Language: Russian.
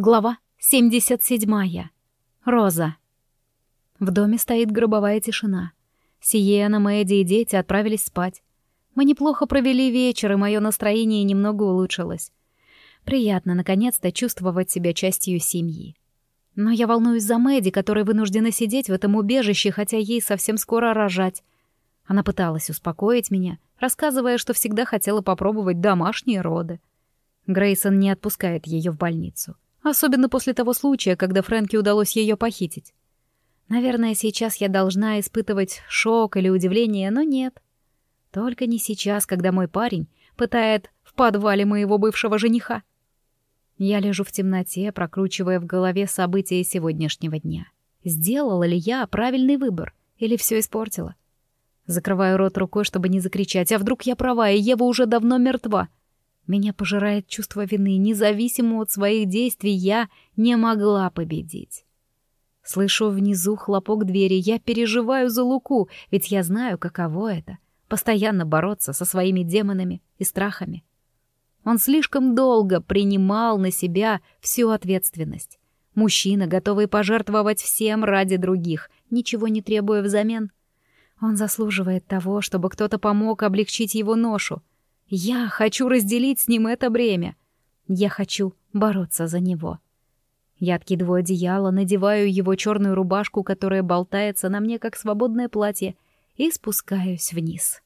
Глава 77. Роза. В доме стоит гробовая тишина. Сиена, Мэдди и дети отправились спать. Мы неплохо провели вечер, и мое настроение немного улучшилось. Приятно, наконец-то, чувствовать себя частью семьи. Но я волнуюсь за Мэдди, которая вынуждена сидеть в этом убежище, хотя ей совсем скоро рожать. Она пыталась успокоить меня, рассказывая, что всегда хотела попробовать домашние роды. Грейсон не отпускает ее в больницу. Особенно после того случая, когда Фрэнки удалось ее похитить. Наверное, сейчас я должна испытывать шок или удивление, но нет. Только не сейчас, когда мой парень пытает в подвале моего бывшего жениха. Я лежу в темноте, прокручивая в голове события сегодняшнего дня. Сделала ли я правильный выбор или все испортила? Закрываю рот рукой, чтобы не закричать, а вдруг я права, и Ева уже давно мертва — меня пожирает чувство вины, независимо от своих действий я не могла победить. Слышу внизу хлопок двери, я переживаю за Луку, ведь я знаю, каково это — постоянно бороться со своими демонами и страхами. Он слишком долго принимал на себя всю ответственность. Мужчина, готовый пожертвовать всем ради других, ничего не требуя взамен. Он заслуживает того, чтобы кто-то помог облегчить его ношу — я хочу разделить с ним это бремя. Я хочу бороться за него. Я откидываю одеяло, надеваю его черную рубашку, которая болтается на мне, как свободное платье, и спускаюсь вниз.